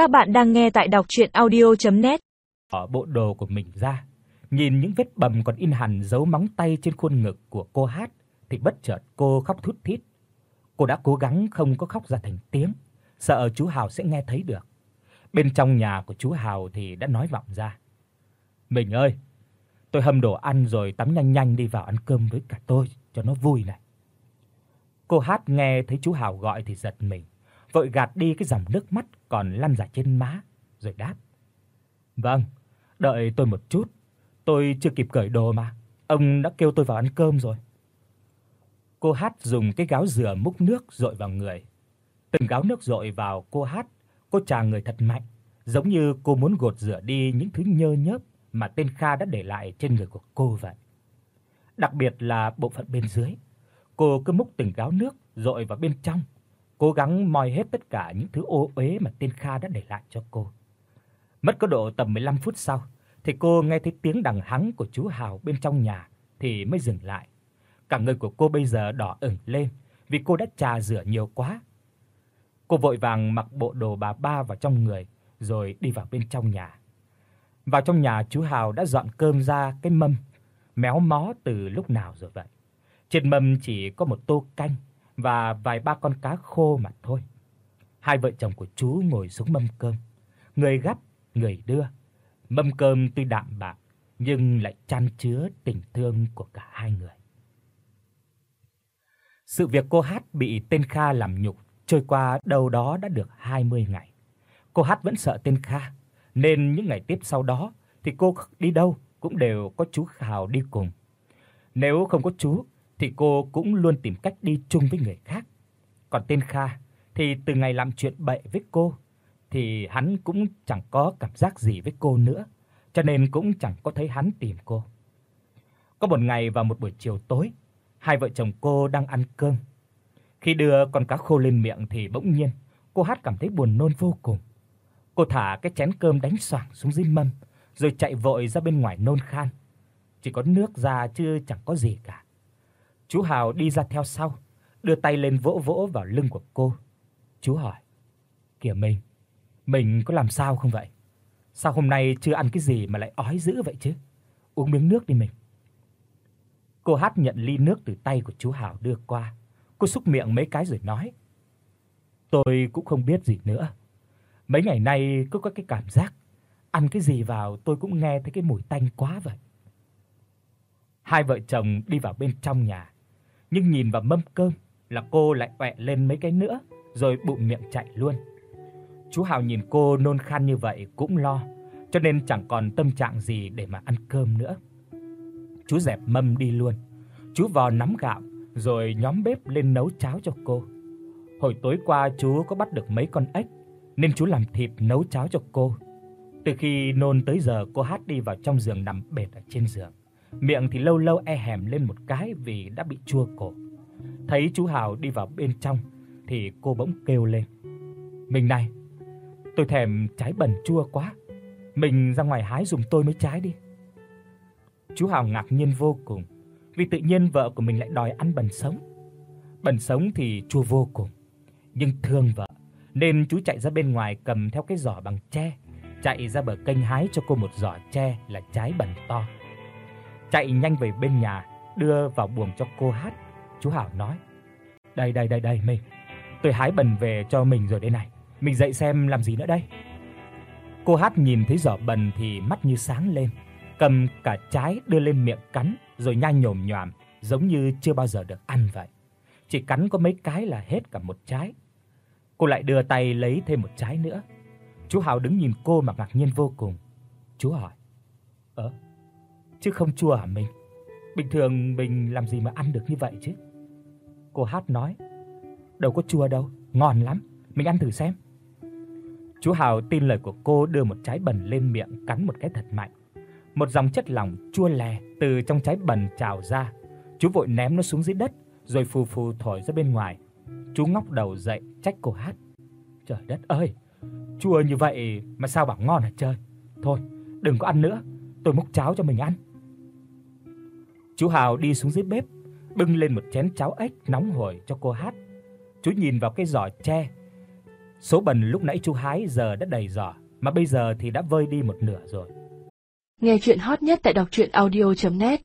Các bạn đang nghe tại đọc audio net Ở bộ đồ của mình ra, nhìn những vết bầm còn in hẳn dấu móng tay trên khuôn ngực của cô Hát thì bất chợt cô khóc thút thít. Cô đã cố gắng không có khóc ra thành tiếng, sợ chú Hào sẽ nghe thấy được. Bên trong nhà của chú Hào thì đã nói vọng ra. "Mình ơi, tôi hâm đồ ăn rồi tắm nhanh nhanh đi vào ăn cơm với cả tôi cho nó vui này." Cô Hát nghe thấy chú Hào gọi thì giật mình, vội gạt đi cái dòng nước mắt còn lăn dài trên má rồi đáp: "Vâng, đợi tôi một chút, tôi chưa kịp cởi đồ mà, ông đã kêu tôi vào ăn cơm rồi." Cô Hát dùng cái gáo rửa múc nước dội vào người. Từng gáo nước dội vào cô Hát, cô chà người thật mạnh, giống như cô muốn gột rửa đi những thứ nhơ nhớp mà tên Kha đã để lại trên người của cô vậy. Đặc biệt là bộ phận bên dưới. Cô cứ múc từng gáo nước dội vào bên trong, cố gắng moi hết tất cả những thứ ô uế mà tên Kha đã để lại cho cô. Mất có độ tầm 15 phút sau, thì cô nghe thấy tiếng đằng hắng của chú Hào bên trong nhà thì mới dừng lại. Cả người của cô bây giờ đỏ ửng lên vì cô đã trà rửa nhiều quá. Cô vội vàng mặc bộ đồ bà ba vào trong người rồi đi vào bên trong nhà. Vào trong nhà, chú Hào đã dọn cơm ra cái mâm méo mó từ lúc nào rồi vậy. Trên mâm chỉ có một tô canh và vài ba con cá khô mà thôi. Hai vợ chồng của chú ngồi xuống mâm cơm, người gắp, người đưa. Mâm cơm tuy đạm bạc nhưng lại chan chứa tình thương của cả hai người. Sự việc cô Hát bị tên Kha làm nhục trôi qua đâu đó đã được 20 ngày. Cô Hát vẫn sợ tên Kha, nên những ngày tiếp sau đó thì cô đi đâu cũng đều có chú Khào đi cùng. Nếu không có chú thì cô cũng luôn tìm cách đi chung với người khác. Còn tên Kha thì từ ngày làm chuyện bậy với cô thì hắn cũng chẳng có cảm giác gì với cô nữa, cho nên cũng chẳng có thấy hắn tìm cô. Có một ngày vào một buổi chiều tối, hai vợ chồng cô đang ăn cơm. Khi đưa con cá khô lên miệng thì bỗng nhiên, cô Hát cảm thấy buồn nôn vô cùng. Cô thả cái chén cơm đánh xoảng xuống dưới mâm, rồi chạy vội ra bên ngoài nôn khan. Chỉ có nước ra chứ chẳng có gì cả. Chú Hào đi ra theo sau, đưa tay lên vỗ vỗ vào lưng của cô. Chú hỏi: "Kìa mình, mình có làm sao không vậy? Sao hôm nay chưa ăn cái gì mà lại ói dữ vậy chứ? Uống miếng nước đi mình." Cô Hát nhận ly nước từ tay của chú Hào đưa qua. Cô xúc miệng mấy cái rồi nói: "Tôi cũng không biết gì nữa. Mấy ngày nay cứ có cái cảm giác ăn cái gì vào tôi cũng nghe thấy cái mùi tanh quá vậy." Hai vợ chồng đi vào bên trong nhà, nhưng nhìn vào mâm cơm là cô lại ọe lên mấy cái nữa, rồi bụng miệng chạy luôn. Chú Hào nhìn cô nôn khan như vậy cũng lo, cho nên chẳng còn tâm trạng gì để mà ăn cơm nữa. Chú dẹp mâm đi luôn. Chú vò nắm gạo rồi nhóm bếp lên nấu cháo cho cô. Hồi tối qua chú có bắt được mấy con ếch nên chú làm thịt nấu cháo cho cô. Từ khi nôn tới giờ cô Hát đi vào trong giường nằm bệt ở trên giường. Miệng thì lâu lâu e hèm lên một cái vì đã bị chua cổ. Thấy chú Hào đi vào bên trong thì cô bỗng kêu lên. "Mình này, tôi thèm trái bần chua quá. Mình ra ngoài hái giùm tôi mấy trái đi." Chú Hào ngạc nhiên vô cùng, vì tự nhiên vợ của mình lại đòi ăn bần sống. Bần sống thì chua vô cùng, nhưng thương vợ nên chú chạy ra bên ngoài cầm theo cái giỏ bằng tre, chạy ra bờ kênh hái cho cô một giỏ tre là trái bần to. Chạy nhanh về bên nhà, đưa vào buồng cho cô Hát. Chú Hảo nói: "Đây đây đây đây mình, tôi hái bần về cho mình rồi đây này, mình dậy xem làm gì nữa đây." Cô Hát nhìn thấy giỏ bần thì mắt như sáng lên, cầm cả trái đưa lên miệng cắn rồi nhai nhồm nhòm, giống như chưa bao giờ được ăn vậy. Chỉ cắn có mấy cái là hết cả một trái. Cô lại đưa tay lấy thêm một trái nữa. Chú Hào đứng nhìn cô mà ngạc nhiên vô cùng. Chú hỏi: "Ơ, chứ không chua hả mình? Bình thường mình làm gì mà ăn được như vậy chứ?" Cô Hát nói: "Đâu có chua đâu, ngon lắm, mình ăn thử xem." Chú Hào tin lời của cô đưa một trái bần lên miệng cắn một cái thật mạnh. Một dòng chất lỏng chua lè từ trong trái bần trào ra. Chú vội ném nó xuống dưới đất rồi phù phù thổi ra bên ngoài. Chú ngóc đầu dậy trách cô Hát. Trời đất ơi, chua như vậy mà sao bảo ngon hả trời? Thôi, đừng có ăn nữa, tôi múc cháo cho mình ăn. Chú Hào đi xuống dưới bếp, bưng lên một chén cháo ếch nóng hổi cho cô Hát. Chú nhìn vào cái giỏ tre, Số bần lúc nãy chú hái giờ đã đầy giỏ, mà bây giờ thì đã vơi đi một nửa rồi. Nghe truyện hot nhất tại doctruyenaudio.net